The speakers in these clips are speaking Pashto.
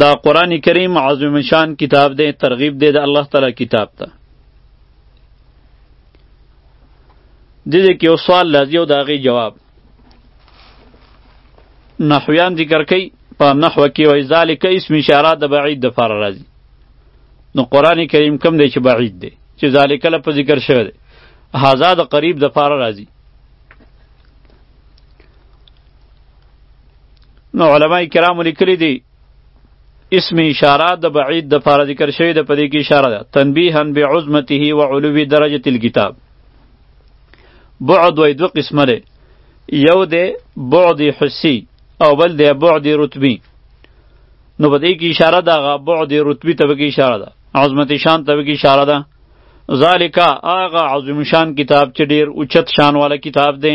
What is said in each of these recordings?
دا قران کریم عظیم شان کتاب دی ترغیب دی د الله تعالی کتاب ته د دې کې یو سوال لازم او داغي جواب نحویان ذکر کوي په نحو کې وای ذالک اسم اشاره د بعید د فار راځي نو قران کریم کم دی چې بعید دی چې ذالک له په ذکر شوی دی هاذا د قریب د فار راځي نو علما کرام لیکلي دي اسم اشاره د بعید د فار ذکر شوی د پدې کې اشاره ده تنبیها بعظمته و علو درجه الكتاب بعد وای دو قسمه ده یو ده بعد حسی او بل ده بعد رتبی نو پدې کې اشاره ده بعد رتبی ته کې اشاره ده عظمت شان ته کې اشاره ده ذالک هغه عظیم شان کتاب چې ډیر اوچت شان والا کتاب دی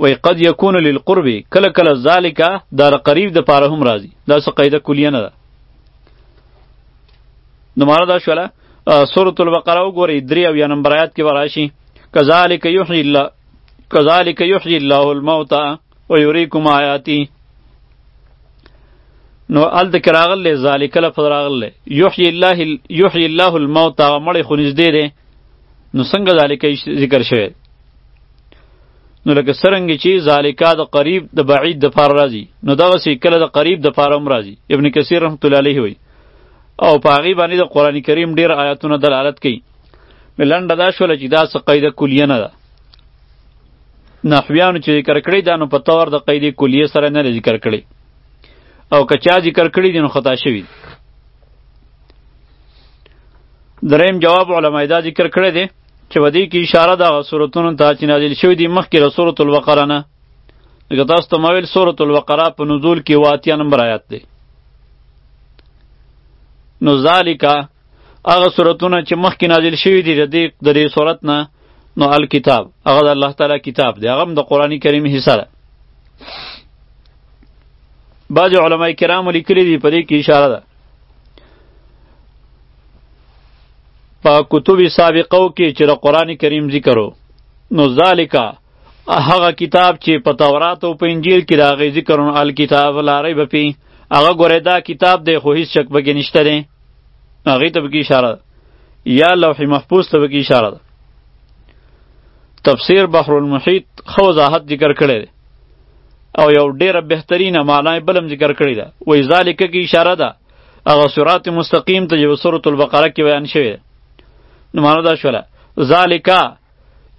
وای قد یکون للقرب کله کله ذالک دا قریب د پاره هم راځي دا څه قاعده کلیه نه ده نو معنا دا شوله سورۃ البقره وګورئ درې او یا نمبر آیات کې وراشي کذالک یحیی الله کذالک یحیی الله الموت و یریکم آیاتی نو ال د کراغل له ذالک له فراغل له یحیی الله یحیی الله الموت مړ خو نږدې ده نو څنګه ذالک ذکر شوی نو لکه سرنګ چې ذالکا د قریب د بعید د پار راځي نو دغه سې کله د قریب د پار هم راځي ابن کثیر رحمت الله علیه وی او په هغه باندې د قران کریم ډیر آیاتونه دلالت کوي ملنډه دا شول چې دا څه قاعده کلیه نه ده نحویانو چې ذکر کړی دا نو په تور د قاعده کلیه سره نه ذکر کړی او که چا ذکر کړی دي نو خطا شوی دریم جواب علماء دا ذکر کړی دی چې ودی کې اشاره د سورتونو ته چې نازل شوی دی مخکې له سورۃ البقره نه لکه تاسو ته مویل سورۃ البقره په نزول کې واتیا نمبر آیات دی نو ذالکا هغه سورتونه چې مخکې نازل شوی دی د دې د دې سورت نه نو الکتاب هغه د الله تعالی کتاب دی هغه د قران کریم حصہ ده بعض علما کرام لیکلي دي په دې کې اشاره ده په کتب سابقو کې چې د قران کریم ذکرو نو ذالک هغه کتاب چې په تورات او په انجیل کې راغی ذکرون الکتاب لارې بپی هغه ګوره دا کتاب دی خو هیڅ شک پکې نشته دی هغه ته پکې اشاره یا لوح محفوظ ته پکې اشاره ده تفسیر بحر المحیط خو وضاحت ذکر کړی دی او یو ډیره بهترینه معنی بلم ذکر کړی ده وای ذالک کې اشاره ده هغه صراط مستقیم ته یو سورۃ البقره کې بیان شوی نو مانو دا شوله ذالکا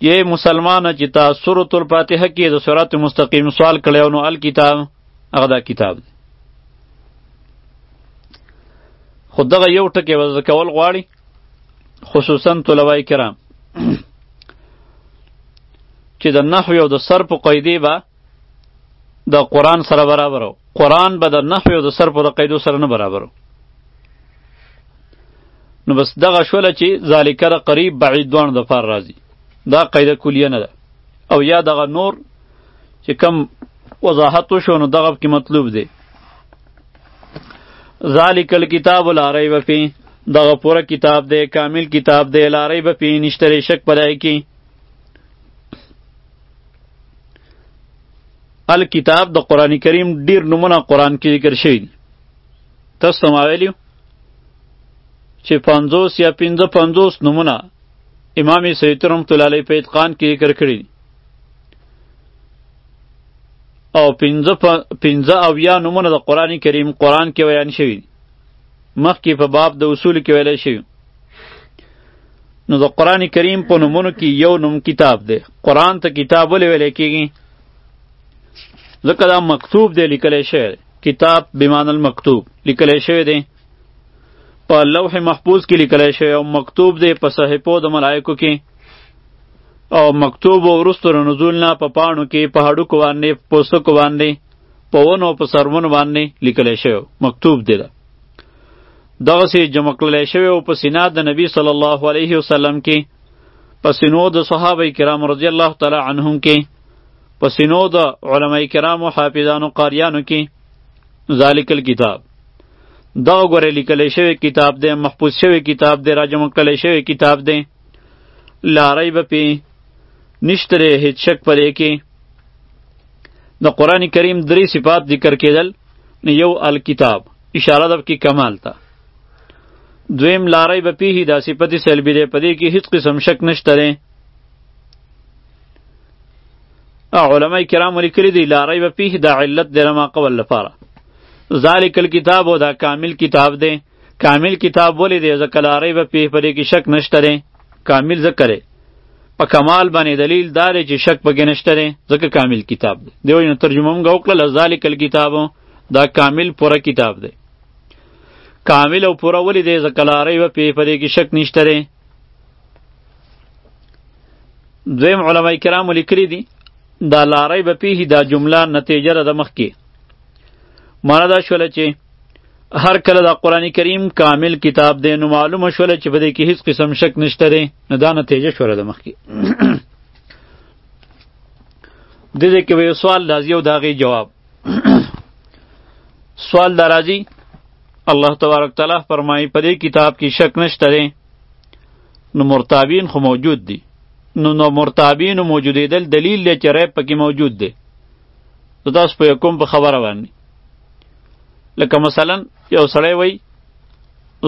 یې مسلمان چې تا سورۃ الفاتحه کې د صراط مستقیم سوال کړو نو الکتاب هغه دا کتاب دی خو دغه یو ټکی وز کول غواړي خصوصا طلبای کرام چې د نحو او د صرف قاعده به د قرآن سره برابر و قرآن به د نحو او د صرفو د قیدو سره نه برابر و نو بس دغه شوله چې ذالکه د قریب بعید دواړو دپاره راځي دا قیده کلیه نه ده او یا دغه نور چې کم وضاحت وشو نو دغه کې مطلوب دی ذالک الکتاب لا ریب فی دغه پوره کتاب دی کامل کتاب دی لا ریب فی نشتره شک پدای کی الکتاب د قران کریم ډیر نمونه قران کې ذکر شوی دي تاسو ما ویلو چې 50 یا 55 نمونه امام سیوطی رحمت الله علیه په اتقان کې ذکر کړی دي او 15 15 او یا نمونه د قران کریم قران کې بیان شوی دي مخکې په باب د اصول کې ویل شي نو د قران کریم په نومونو کې یو نوم کتاب دی قران ته کتاب ولې ویل کېږي ځکه دا مکتوب دی لیکل شوی کتاب بمان المکتوب لیکل شوی دی په لوح محفوظ کې لیکل شوی او مکتوب دی په صحیفو د ملائکو کې او مکتوب ورستو نزول نه په پانو کې په هډوکو باندې پوستکو باندې په ونو په سرمن باندې لیکل شوی مکتوب دی ده دغه سي جمع کړل شوی او په سینا د نبی صلی الله علیه وسلم کې په سینو د صحابه کرام رضی الله تعالی عنهم کې په سینو د علما کرامو حافظانو قاریانو کې ذالک الكتاب دا غره لیکل شوی کتاب دی محفوظ شوی کتاب دی راجم کړل شوی کتاب دی لا ریب پی نشتره هیڅ شک پدې کې د قران کریم درې صفات ذکر کېدل یو الکتاب اشاره ده کې کمال ته دویم لارای به پیه دا صفت سلبی ده پدې کې هیڅ قسم شک نشته ده علماء کرام لیکلي دي لارای به پیه دا علت ده ما قبل لپاره ذالک الکتاب او دا کامل کتاب ده کامل کتاب ولې دی ځکه لا ریب فیه په دې کې شک نشته دی کامل ذکر دی په کمال باندې دلیل دا دی چې شک پکې نشته دی ځکه کامل کتاب دی دی وایي نو ترجمه موږ وکړله ذالک الکتاب دا کامل پوره کتاب دی کامل او پوره ولې دی ځکه لا ریب فیه په دې کې شک نشته دی دویم علما کرام لیکلي دي دا لا ریب فیه دا جمله نتیجه ده د مخکې معنی دا شوله چې هر کله دا قران کریم کامل کتاب دی نو معلومه شول چې په دې کې هیڅ قسم شک نشته دی نو دا نتیجه شوله د مخکې د دې کې یو سوال راځي او داغي جواب سوال دا راځي الله تبارک تعالی فرمایي په دې کتاب کې شک نشته دی نو مرتابین خو موجود دي نو نو مرتابین موجودیدل دلیل دی چې ریب پکې موجود دی تاسو په کوم په خبره باندې لکه مثلا یو سړی وای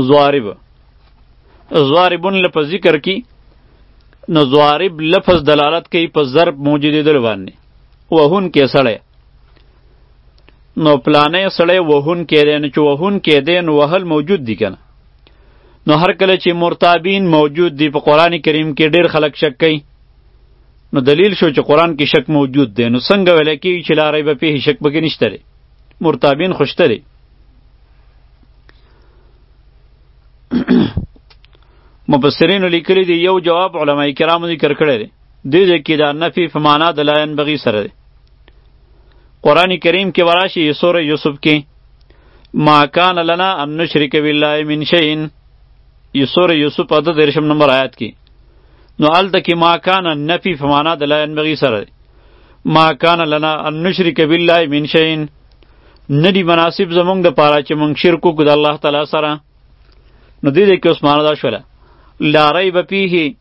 زوارب زواربون لپس ذکر کی نو زوارب لفظ دلالت کوي په ضرب موجودېدل باندې وهون کې سړی نو پلانې سړی وهون کې دی نو چې وهون کې دی نو وهل موجود دي کنه نو هر کله چې مرتابین موجود دي په قران کریم کې ډیر خلک شک کوي نو دلیل شو چې قران کې شک موجود دی نو څنګه ویل کېږي چې لا ریب فيه شک پکې نشته مرتابین خو شته دی مفسرینو لیکلی دی یو جواب علما کرامو ذکر کړی دی دې ځای کې دا نفي په معنا د لا ینبغي سره دی قرآن کریم کې وراشي سوره یوسف کې ما کان لنا ان نشرک بالله من شیء یو سوره یوسف په درشم نمبر آیات کې نو الته کې ما کان نفی فمانا د لا انبغي سره ما کان لنا ان نشرک بالله من شین ندی مناسب زمونږ د پاره چې مونږ شرک وکړو د الله تعالی سره نو دې دې کې اوس معنا دا شوله لا ریب فیه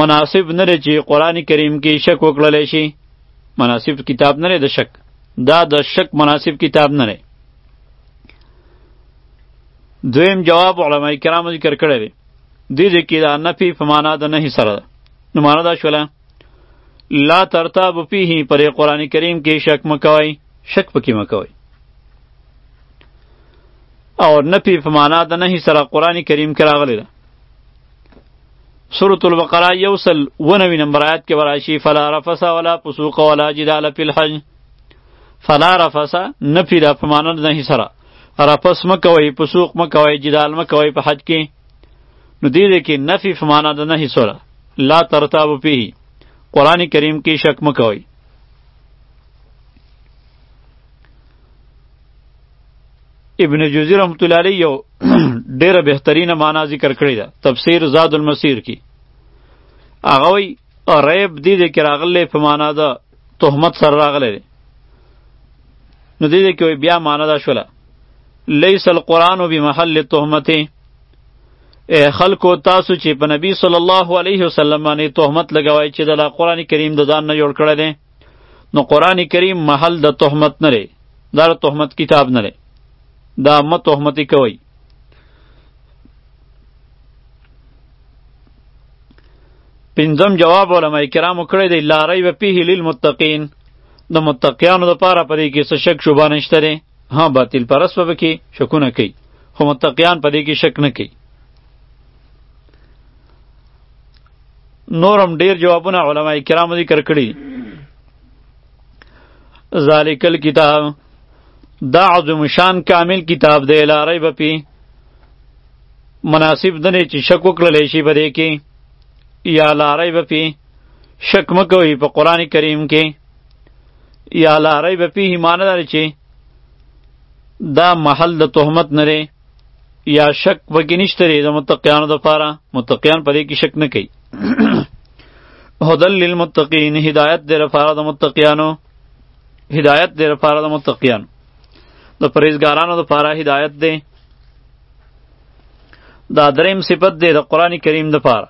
مناسب نه لري چې قران کریم کې شک وکړل شي مناسب کتاب نه لري د شک دا د شک مناسب کتاب نه لري دویم جواب علما کرام ذکر کړی دی دې دې کې دا نفي په معنا د نهي سره ده نو معنا دا شوله لا ترتاب فيه پر قران کریم کې شک مکوي شک پکې مکوي او نفی په معنا د نهي سره قران کریم کې راغلی ده سورة البقره یو سل و نوي نمبر آیات کې وراشي فلا رفس ولا فسوق ولا جدال فی الحج فلا رفس نفی دا په معنا د نهي سره رفس مکوي فسوق مکوي جدال مکوي په حج کې نو دې دې کې نفي په معنا د نهي سره لا ترتاب پیه قران کریم کې شک مکوئ ابن جوزی رحمت الله علیه یو ډیره بهترینه معنا ذکر کړی ده تفسیر زاد المسیر کې هغه ریب دې دې کې راغلی په معنا ده تهمت سره راغلی دی نو دې دې کې بیا معنا ده شوله لیس القرآن بمحل تهمت اے خلکو تاسو چې په نبی صلی الله علیه وسلم باندې تهمت لګوي چې د قرآن کریم د ځان نه جوړ کړی دی نو قرآن کریم محل د تهمت نه دی دا د تهمت کتاب نه دی دا مه تهمتي کوئ پنځم جواب علما کرامو کړی دی لا ریب فیه للمتقین د متقیانو لپاره پرې کې څه شک شوبه نشته دی ها باطل پرس به کې شکونه کوي خو متقیان پرې کې شک نه کوي نورم ډیر جوابونه علما کرامو ذکر کړی ذالک الكتاب دا عظم شان کامل کتاب دی لاری به پی مناسب دنه چې شک وکړل شي بده کې یا لاری به پی شک مکوي په قران کریم کې یا لاری به پی ایمان لري چې دا محل د تهمت نه یا شک پکې نشته لري د متقیانو د پاره متقیان پرې کې شک نه کوي هدل للمتقین هدایت د لپاره د متقیانو هدایت د لپاره د متقیانو د پرهیزګارانو د لپاره هدایت دی دا دریم صفت دی د قران کریم د پاره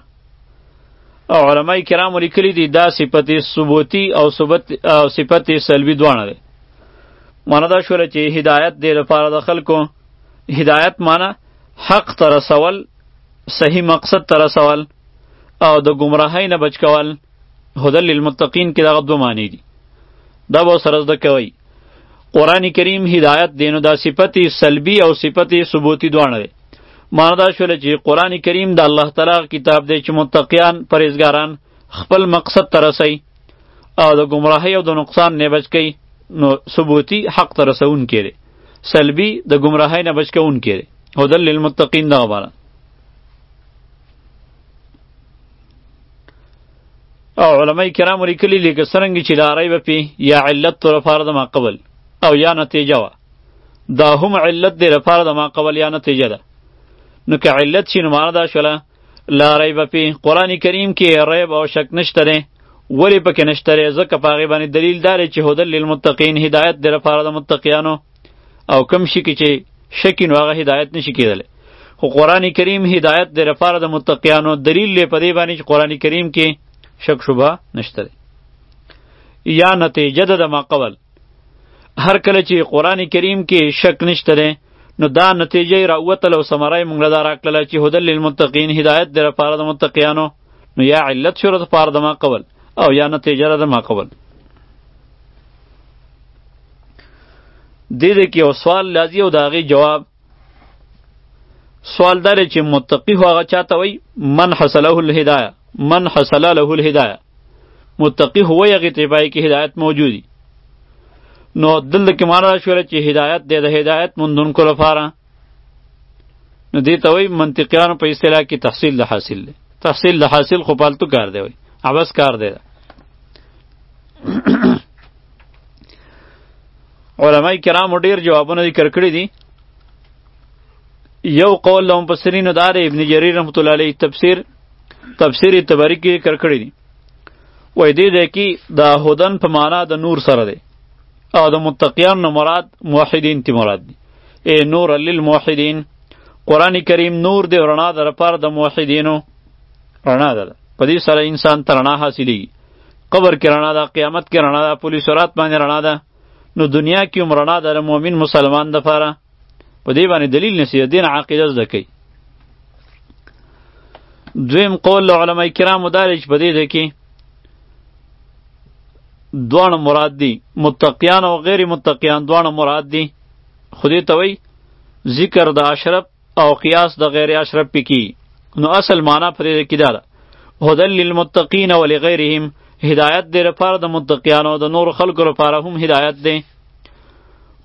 او علما کرام لیکلي دي دا صفت ثبوتی او ثبت او صفت سلبی دوانه دي معنی دا شوله چې هدایت دی لپاره د خلکو هدایت معنی حق ته رسول صحیح مقصد ته رسول او د ګمراهۍ نه بچ کول هدل للمتقین کې دغه دوه معنی دي دا به سره زده کوي قرآن کریم هدایت دی نو دا صفت سلبی او صفت ثبوتی دواړه دی معنی دا شوله چې قرآن کریم د الله تعالی کتاب دی چې متقیان پرهیزګاران خپل مقصد ته رسي او د ګمراهۍ او د نقصان نه بچ کوي نو ثبوتی حق ته رسون کړي سلبي د ګمراهۍ نه بچ کون کړي هدل للمتقین دا عبارت او علماء کرام لیکلي لکه سرنګ چې لارې به پی یا علت تر فرض ما قبل او یا نتیجه وا دا هم علت دی لپاره د ما قبل یا نتیجه ده نو که علت شي نو معنا دا شوله لا ریب پی قران کریم کې ریب او شک نشته لري ولی پکې نشته لري ځکه په هغه باندې دلیل دار چې هدل للمتقین هدایت در لپاره د متقیانو او کم شي کې چې شک نو هغه هدایت نشي کېدل خو قران کریم هدایت در لپاره د متقیانو دلیل لې په دې باندې چې قران کریم کې شک شوبه نشته یا نتیجه د ما قبل هر کله چې قران کریم کې شک نشته ده نو دا نتیجه راوتل او ثمره مونږ له دار کړل چې هدل للمتقین هدایت در لپاره د متقینانو نو یا علت شو د پاره د ما قبول او یا نتیجه د ما قبول دې دې کې او سوال لازم او داغي جواب سوال دار چې متقی هغه چاته وای من حصله الهدایه من حصل له الهدایه متقی هو یغه ته پای کې هدایت موجودی نو دلته کې مارا شوره چې هدایت دی د هدایت مندونکو لپاره نو دې ته وای منطقيانو په اصطلاح کې تحصیل د حاصل دی تحصیل د حاصل خو پالتو کار دی وای عبس کار دی علماء کرام ډیر جوابونه ذکر کړی دي یو قول لهم پسرینو دار ابن جریر رحمت الله علیه تفسیر تفسیر تبری کې ذکر کړی دی وای دې ده کې دا هدن په معنا د نور سره دی او د متقیان نه مراد موحدین تی مراد دی ای نور للموحدین قران کریم نور دی رڼا در پر د موحدینو رڼا ده په دې سره انسان ترنا حاصلېږي قبر کې رڼا ده قیامت کې رڼا ده پولیس رات باندې رڼا ده نو دنیا کې هم رڼا ده د مؤمن مسلمان دپاره په دې باندې دلیل نیسي د دین عقیده زده کوي دویم قول له علما کرامو دا دی چې په دې ځای کې دواړه مراد دي متقیان او غیر متقیان دواړه مراد دي خو دې ته وایي ذکر د اشرف او قیاس د غیر اشرف پکی نو اصل معنا پرې کې دا ده هدل للمتقین ولغیرهم هدایت دې لپاره د متقیانو د نور خلکو لپاره هم هدایت دی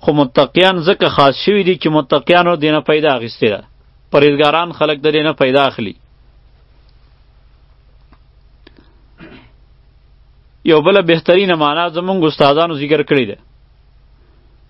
خو متقیان ځکه خاص شوي دي چې متقیانو دې نه پیدا اخیستې ده پرهیزګاران خلک د دې نه پیدا اخلي یو بل بهترینه معنا زمونږ استادانو ذکر کړې ده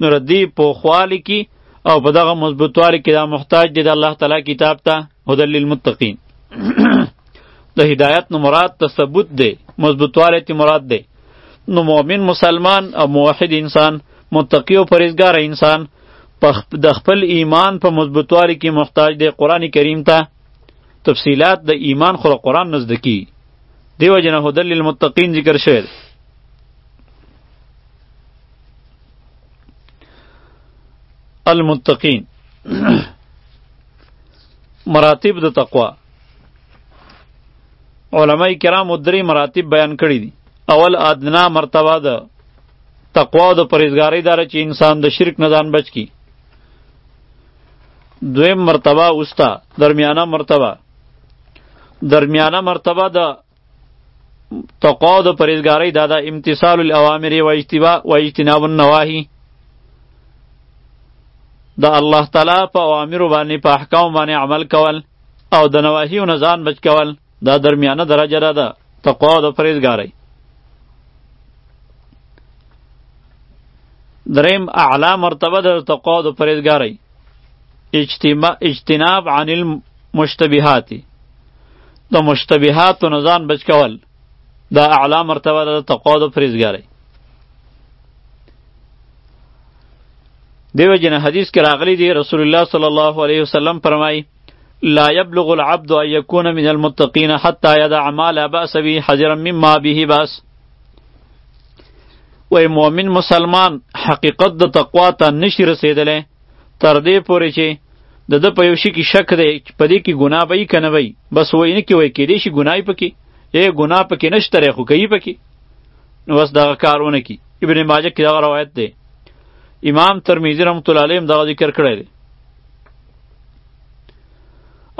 نو ردی په خوالی کی او په دغه مضبوطوالی کې دا محتاج دی د الله تعالی کتاب ته هدى للمتقین د هدایت نو مراد تثبت دی مضبوطوالی تی مراد دی نو مؤمن مسلمان او موحد انسان متقی او پرهیزګار انسان د خپل ایمان په مضبوطوالي کې محتاج دی قرآن کریم ته تفصیلات د ایمان خو قرآن نزدکی دیو جنه هدل للمتقین ذکر شوی المتقین مراتب د تقوا علما کرام درې مراتب بیان کړی دي اول ادنا مرتبه ده تقوا د پرهیزګاری دار چې انسان د شرک نه ځان بچ کی دویم مرتبه اوستا درمیانه مرتبه درمیانه مرتبه د تقوا د پرېزګارۍ دا د امتصال الاوامر و اجتبا و اجتناب النواهی د الله تعالی په اوامر باندې په احکام باندې عمل کول او د نواهی او نزان بچ کول دا درمیانه درجه ده دا تقوا د پرېزګارۍ دریم اعلی مرتبه د تقوا د پرېزګارۍ اجتناب عن المشتبهات د مشتبهات نه ځان بچ کول دا اعلی مرتبه ده د تقوا د پرهیزګارۍ دیو جن حدیث کې راغلی دی رسول الله صلی الله علیه وسلم فرمایي لا يبلغ العبد ان يكون من المتقين حتى يدع ما لا باس به حذرا مما به باس وای مؤمن مسلمان حقیقت د تقوا ته نشي رسیدلی تر دې پورې چې د د په یو شي کې شک دی په دې کې ګناه به یې که نه وي بس وایي نه کې وایي کېدای شي ګناه یې پکې ای ګناه پکې نشته دی خو کوي پکې نو بس دغه کار ونه کړي ابن ماجه کې دغه روایت دی امام ترمیزی رحمت الله علیه هم دغه ذکر کړی دی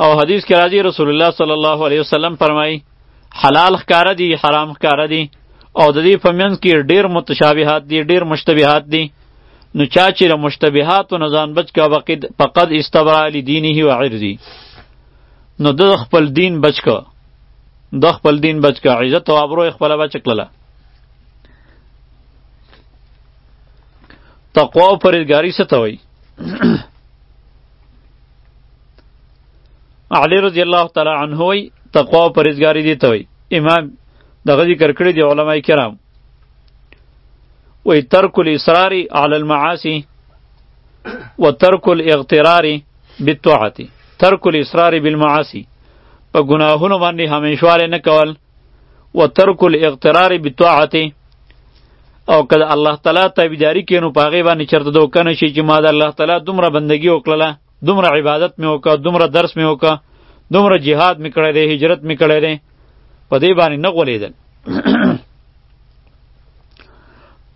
او حدیث کې راځي رسول الله صلی الله علیه وسلم فرمایي حلال ښکاره دي حرام ښکاره دي او د دې په منځ کې ډېر متشابهات دي ډېر مشتبهات دي نو چا چې له مشتبهاتو نه ځان بچ کا فقد استبرا لدینه و عرضی نو د خپل دین بچ کا د خپل دین بچ کا عزت او ابرو خپل بچ کړله تقوا او پرهیزګاری څه ته وایي علی رضی الله تعالی عنه وی تقوا او پرهیزګاری دی ته وی امام دغه ذکر کړی دی علما کرام وی ترک الاصرار علی المعاصی وترک الاغترار بالطاعه ترک الاصرار بالمعاصی په ګناهونو باندې همیشواله نه کول و ترک الاغترار بطاعت او کله الله تعالی تابعداري کینو پاغه باندې چرته دوکنه شي چې ما د الله تعالی دومره بندگی وکړه دومره عبادت مې وکړ دومره درس مې وکړ دومره جهاد مې کړی دی هجرت مې کړی دی په دې باندې نه غولېدل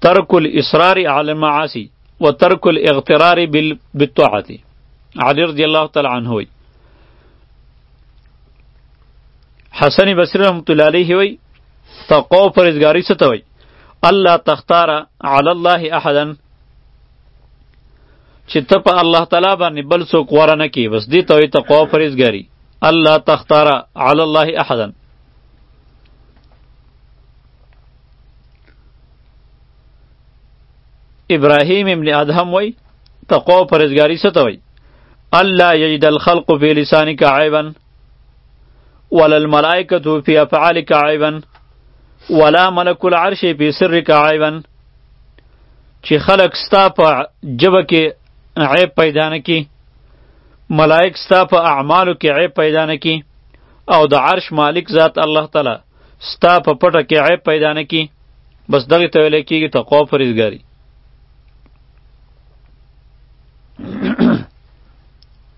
ترک الاصرار علی المعاصی و ترک الاغترار بالطاعت علی رضی الله تعالی عنه وی حسن بصری رحمت الله علیه وی تقوا پرهیزګاری څه ته وی الله تختار علی الله احدا چې ته په الله تعالی باندې بل څوک غوره نه کې بس دې ته وایي تقوا پرهېزګاري الله تختاره علی الله احدا ابراهیم ابن ادهم وای تقوا پرهېزګاري څه ته وایي الله یجد الخلق فی لسانک عیبا ولا الملائکة فی افعالک عیبا ولا ملک العرش فی سرک عیبا چې خلک ستا په جبه کې عیب پیدا نه کی ملائک ستا په اعمالو کې عیب پیدا نه کی او د عرش مالک ذات الله تعالی ستا په پټه کې عیب پیدا نه کی بس دغه ته ویل کېږي تقوا پرېزګاری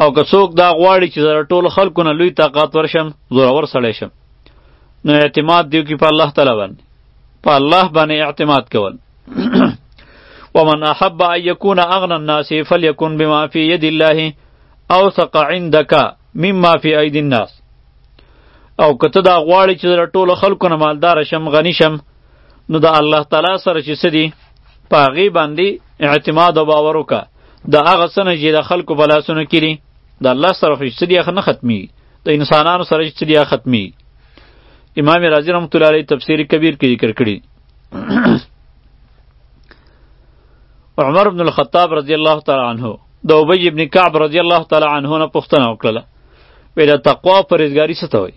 او که څوک دا غواړي چې زره ټول خلکو نه لوی طاقت ورشم زورور سړی شم نو اعتماد دیو کې په الله تعالی باندې په الله باندې اعتماد کول ومن احب ان يكون اغنى الناس فليكن بما في يد الله اوثق عندك مما في ايدي الناس او کته دا غواړي چې ټول خلکو نه مالدار شم غنی شم نو د الله تعالی سره چې څه دي په هغې باندې اعتماد او باور وکړه د هغه څه نه چې د خلکو په لاسونو کې دي د الله سره خو څه دي هغه نه ختمېږي د انسانانو سره چې څه دي هغه ختمېږي امام رازي رحمت الله علیه تفسیر کبیر کې ذکر کړي عمر بن الخطاب رضی الله تعالی عنه د ابی ابن کعب رضی الله تعالی عنه نه پوښتنه وکړه ویل تقوا پرهیزګاری څه ته وایي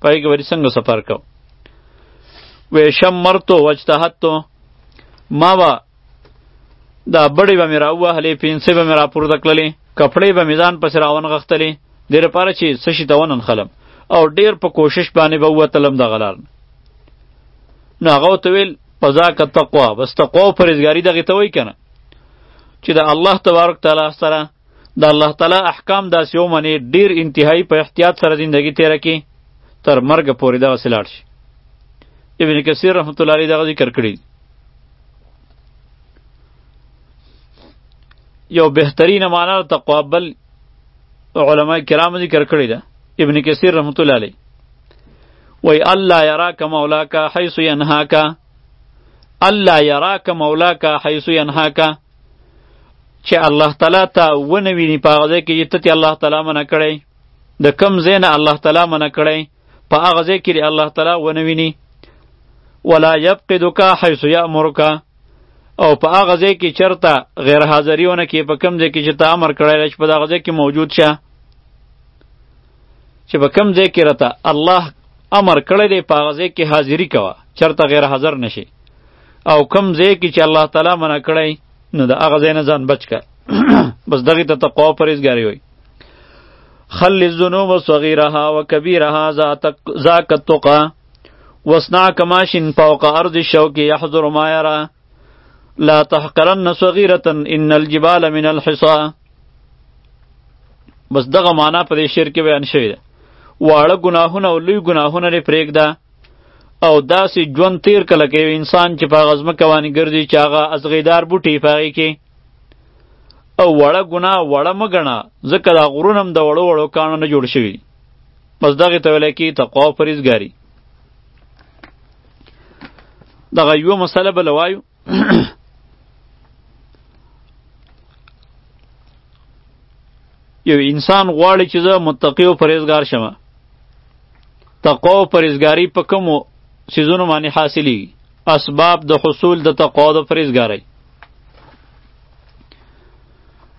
پای کې وری څنګه سفر کو وې شمرتو واجتهدتو ما وا دا بړې به مې راوهلې پینسې به مې راپورته کړلې کپړې به مې ځان پسې راونغښتلې دې لپاره چې څه شي ته وننښلم او ډېر په کوشش باندې به ووتلم دغه لار نو هغه ورته ویل په ذاک تقوا بس تقوا او پرهېزګاري دغې ته وایي که نه چې د الله تبارک تعالی سره د الله تعالی احکام داسې ومنې ډیر انتهایی په احتیاط سره زندگی تیر کی تر مرګ پورې دغه سلاړ شي ابن کثیر رحمت الله علیه دغه ذکر کړی یو بهترین معنا تقوا بل علما کرام ذکر کړی ده ابن کثیر رحمت الله علیه وی الله یراک مولاک حیث ینهاک الله یراک مولاک حیث ینهاک چې الله تعالی ته ونه ویني په هغه ځای کې چې ته الله تعالی منع کړی د کم ځای نه الله تعالی منع کړی په هغه ځای کې الله تعالی ونه ویني ولا یفقدک حیث یامرک او په هغه ځای کې چرته غیر حاضریونه کې په کم ځای کې چې ته امر کړی چې په هغه ځای کې موجود شه چې په کم ځای کې رته الله امر کړی دی په هغه ځای کې حاضری کوه چرته غیر حاضر نشي او کم ځای کې چې الله تعالی منع کړی نو د هغه ځای نه ځان بچ که بس دغه ته تقوا او پرهیزګاري وایي خل الذنوب صغیرها و کبیرها ذاک التقا وصنع کماشن فوق ارض الشوك يحضر ما يرى لا تحقرن صغيرة ان الجبال من الحصى بس دغه معنا په دې شعر کې بیان شوی ده واړه ګناهونه او لوی ګناهونه لري پرېږده او داسې ژوند تیر کله کې انسان چې په هغه ځمکه باندې ګرځي چې هغه ازغیدار بوټي په هغې کې او وړه ګناه وړه مه ګڼه ځکه دا غرونه هم د وړو وړو کاڼو نه جوړ شوي بس دغې ته ویلی کېږي تقوا او پرهیزګاري دغه یوه مسله بله وایو یو انسان غواړي چې زه متقی او پرهیزګار شم تقوا او پرهیزګاری په کومو سیزونو باندې حاصلی اسباب د حصول د تقوا او پرهیزګاری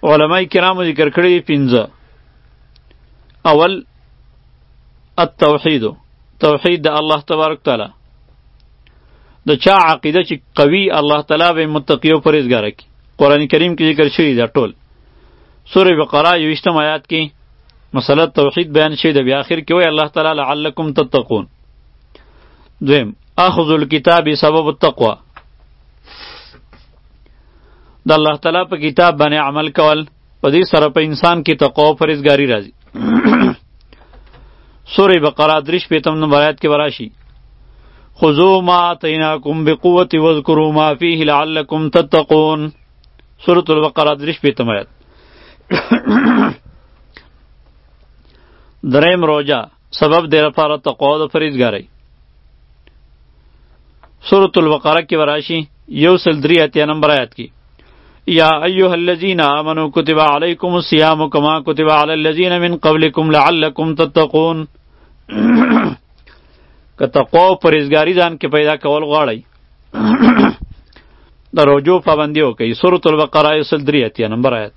علما کرامو ذکر کړی دی پنځه اول التوحید توحید د الله تبارک تعالی د چا عقیده چې قوي الله تعالی به متقی او پرهیزګار کی قران کریم کې ذکر شوی دا ټول سوره بقره یوشتم آیات کې مسله توحید بیان شوی د بیا اخر کې وای الله تعالی لعلکم تتقون دویم اخذ الكتاب سبب التقوا د الله تعالی په کتاب باندې عمل کول په دې سره په انسان کې تقوا او پرهیزګاري راځي سورې بقره درې شپېتم نمبر آیات کې به راشي خذو ما آتیناکم بقوة واذکروا ما فیه لعلکم تتقون سورة البقره درې شپېتم آیات دریم روجا سبب دی لپاره تقوا او د پرهیزګارۍ سورة البقره کې به راشي یو سل درې اتیا نمبر آیات کې یا ایها الذین آمنوا کتب علیکم الصیام کما کتب علی الذین من قبلکم لعلکم تتقون که تقوا او پرهیزګاري ځان کې پیدا کول غواړئ د روجو پابندي وکړئ سورة البقره یو سل درې اتیا نمبر آیات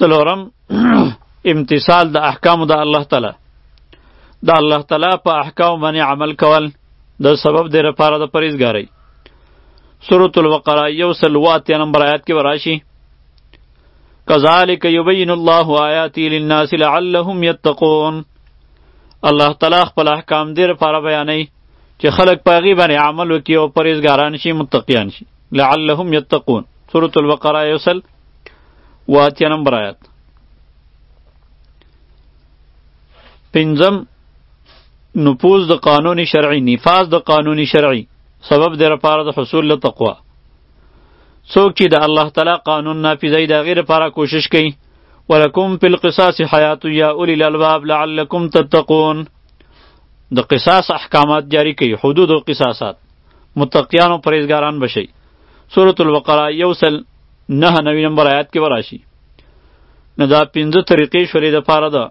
څلورم امتصال د احکام د الله تعالی د الله تعالی په احکام باندې عمل کول د سبب د لپاره د پرېزګاری سورۃ البقره یو سل واته نمبر آیات کې وراشي کذالک یبین الله آیاتی للناس لعلهم یتقون الله تعالی خپل احکام دې لپاره بیانوي چې خلک په هغې باندې عمل وکړي او پرهېزګاران شي متقیان شي لعلهم یتقون سورة البقره یو سل و اتیا نمبر آیت پنځم نفوذ د قانون شرعي نفاذ د قانون شرعي سبب دی لپاره د حصول له تقوا څوک چې د الله تعالی قانون نافذوي د غیر لپاره کوشش کوي ولکم فی القصاص حیات یا اولی الالباب لعلکم تتقون د قصاص احکامات جاری کوي حدود او قصاصات متقیان او پرهیزګاران بشي سورة البقره یو سل نه نوي نمبر آیات کې وراشي نو دا پنځه طریقې شولې د پاره ده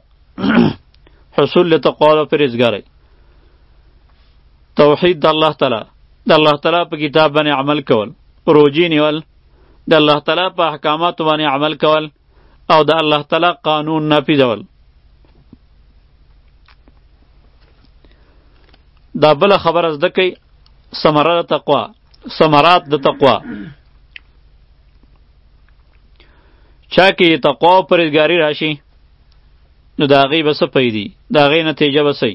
حصول له تقوا او پرهیزګارۍ توحید د الله تعالی د الله تعالی په کتاب باندې عمل کول روجی نیول د الله تعالی په احکاماتو باندې عمل کول او د الله تعالی قانون نافذول دا بل خبره زده کوي ثمره تقوا ثمرات د تقوا چا کې تقوا او پرهیزګاري راشي نو د هغې به څه پیدي د هغې نتیجه به څه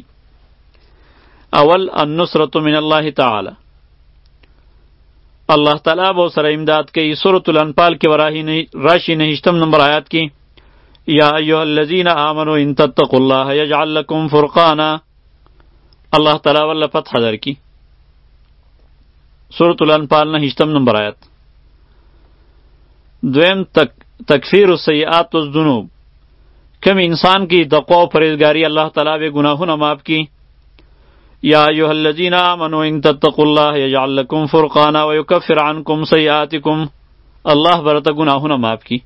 اول النصرة من الله تعالی الله تعالی به سره امداد کوي سورة الانفال کې وراهي راشي نهشتم نمبر آیات کې یا ایها الذین آمنوا ان تتقوا الله یجعل لكم فرقانا الله تعالی ول فتح درکړي سورة الانفال نه هشتم نمبر آیت دویم تک تکفیر السیئات والذنوب کم انسان کی تقوا و پرهیزګاری الله تعالی به گناهونه معاف کی یا ایها الذین آمنوا ان تتقوا الله یجعل لكم فرقانا ويكفر عنكم سیئاتکم الله برته گناهونه معاف کی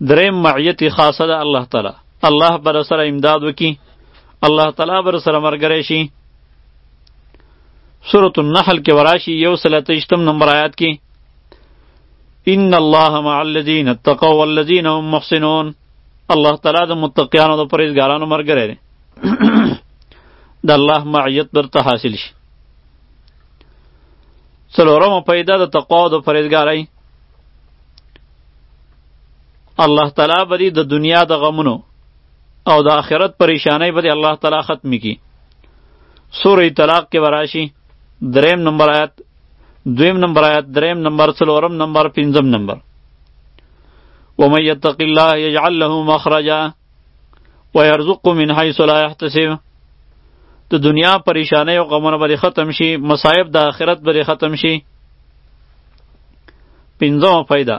دریم معیت خاصه ده الله تعالی الله بر سره امداد وکي الله تعالی بر سره مرګره شي سورۃ النحل کې وراشي یو سلاتشتم نمبر آیات کې ان الله مع الذين اتقوا والذين هم محسنون الله تعالی د متقیانو د پرهیزګارانو مرګره دی د الله معیت برته حاصل شي څلورمه پیدا د تقوا او د پرهیزګارۍ الله تعالی به د دنیا د غمونو او د آخرت پریشانه به الله تعالی ختم کی سوره طلاق کې وراشي دریم نمبر آیات دویم نمبر آیات دریم نمبر څلورم نمبر پنځم نمبر ومن يتق الله يجعل له مخرجا ويرزق من حيث لا يحتسب د دنیا پریشانه او غمونه به ختم شي مصائب د آخرت به ختم شي پنځمه فائدہ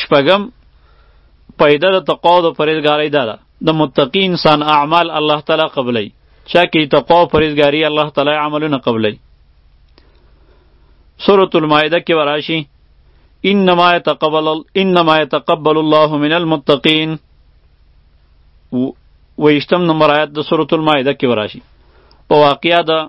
شپږم پیدا د تقوا او د پرهیزګارۍ دا ده د متقی انسان اعمال الله تعالی قبلوي چا کې تقوا او پرهیزګاري الله تعالی عملونه قبلوي سورة المائده کې وراشي انما يتقبل انما يتقبل الله من المتقين ویشتم نمبر آیات د سورة المائده کې وراشي په واقعیا د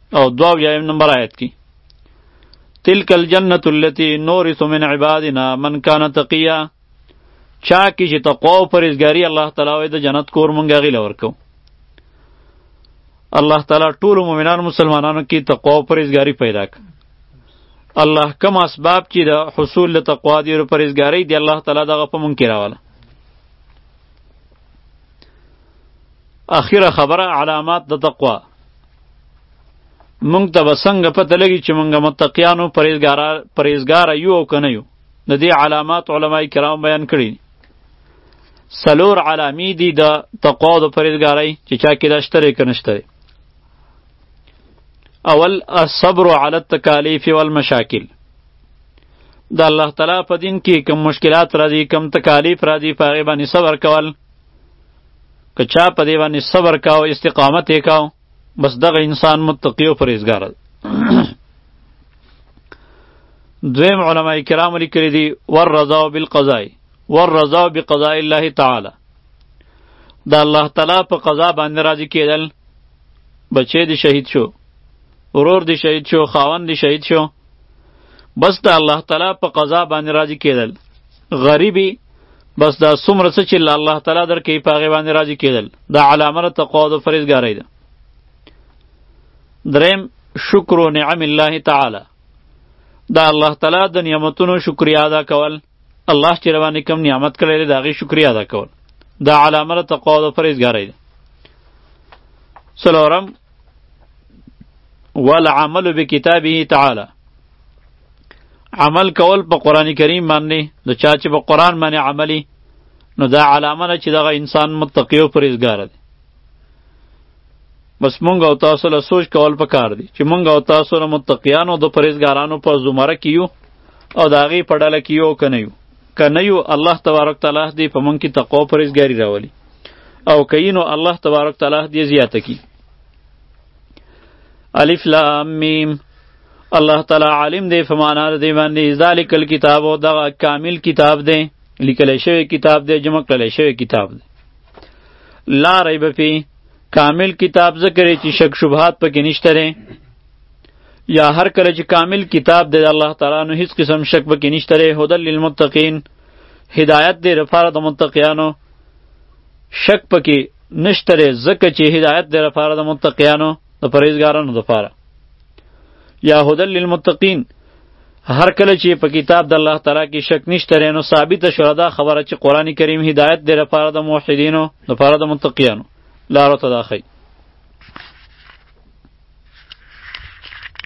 او دو یایم نمبر آیت کی تلک الجنت اللتی نورث من عبادنا من کان تقیا چا کی چې تقوا او پرهیزګاری الله تعالی وای د جنت کور مونږه غیله ورکو الله تعالی ټول مؤمنان مسلمانانو کې تقوا او پرهیزګاری پیدا ک الله کوم اسباب چې د حصول له تقوا دی او پرهیزګاری دی الله تعالی دغه په مونږ کې راواله اخیره خبره علامات د تقوا مونږ ته به څنګه پته لګي چې مونږ متقیانو پرهیزګاره یو او که نه یو د دې علامات علما کرام بیان کړي سلور علامی دي د تقوا او د پرهیزګارۍ چې چا کې دا شته که نشته اول الصبر علی التکالیف والمشاکل د الله تعالی په دین کې کم مشکلات را دي کم تکالیف را دي په هغې باندې صبر کول که چا په دې باندې صبر کاو استقامت یې کاو بس دغه انسان متقی او پرهیزګار دی دویم علما کرام لیکلي دي والرضا بالقضاء والرضا بقضاء الله تعالی د الله تعالی په قضا باندې راضي کېدل بچی دی شهید شو ورور دی شهید شو خاوند دی شهید شو بس د الله تعالی په قضا باندې راضي کېدل غریبي بس دا څومره څه چې الله تعالی درکې په هغې باندې راضي کېدل دا علامه د تقوا او د فرېزګارۍ ده دریم شکر و نعم الله تعالی دا الله تعالی د نعمتونو شکریا ادا کول الله چې روانې کم نعمت کړی دی د هغې شکریا ادا کول دا علامه د تقوا او د پرهېزګارۍ ده څلورم والعمل بکتابه تعالی عمل کول په قرآن کریم باندې د چا چې په قرآن باندې عملی نو دا علامه ده چې دغه انسان متقی او پرهېزګار دی بس مونږ او تاسو له سوچ کول پکار دي چې مونږ او تاسو له متقیانو د پرهیزګارانو په زمره کې یو او د هغې په ډله کې یو که نه یو که نه یو الله تبارک تعالی دې په مونږ کې تقوا او پرهیزګاري راولي او که یې نو الله تبارک تعالی دې زیاته کړي الف لام میم الله تعالی عالم دی په معنا د دې باندې ذالک الکتاب او دغه کامل کتاب دی لیکل شوی کتاب دی جمع کړل شوی کتاب دی لا ریب فی کامل کتاب ذکر چې شک شبهات پکې نشته لري یا هر کله چې کامل کتاب د الله تعالی نو هیڅ قسم شک پکې نشته لري هدل للمتقین هدایت دې لپاره د متقیانو شک پکې نشته لري ځکه چې هدایت دې لپاره د متقیانو د پرهیزګارانو لپاره یا هدل للمتقین هر کله چې په کتاب د الله تعالی کې شک نشته رینو ثابت شوه دا خبره چې قران کریم هدایت دی لپاره د موحدینو لپاره د متقینو لارو ته داخی